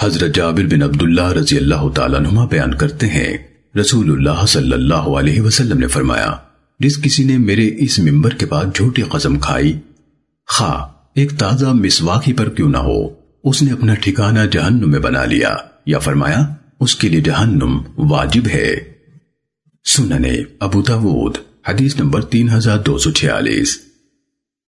حضرت جابر بن عبداللہ رضی اللہ تعالیٰ نما بیان کرتے ہیں۔ رسول اللہ صلی اللہ علیہ وسلم نے فرمایا، جس کسی نے میرے اس ممبر کے بعد جھوٹی قسم کھائی، خواہ، ایک تازہ مسواکی پر کیوں نہ ہو، اس نے اپنا ٹھکانہ جہنم میں بنا لیا۔ یا فرمایا، اس کے لیے جہنم واجب ہے۔ سننے ابو داود، حدیث نمبر تین ہزار دو سو چھیالیس۔